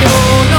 know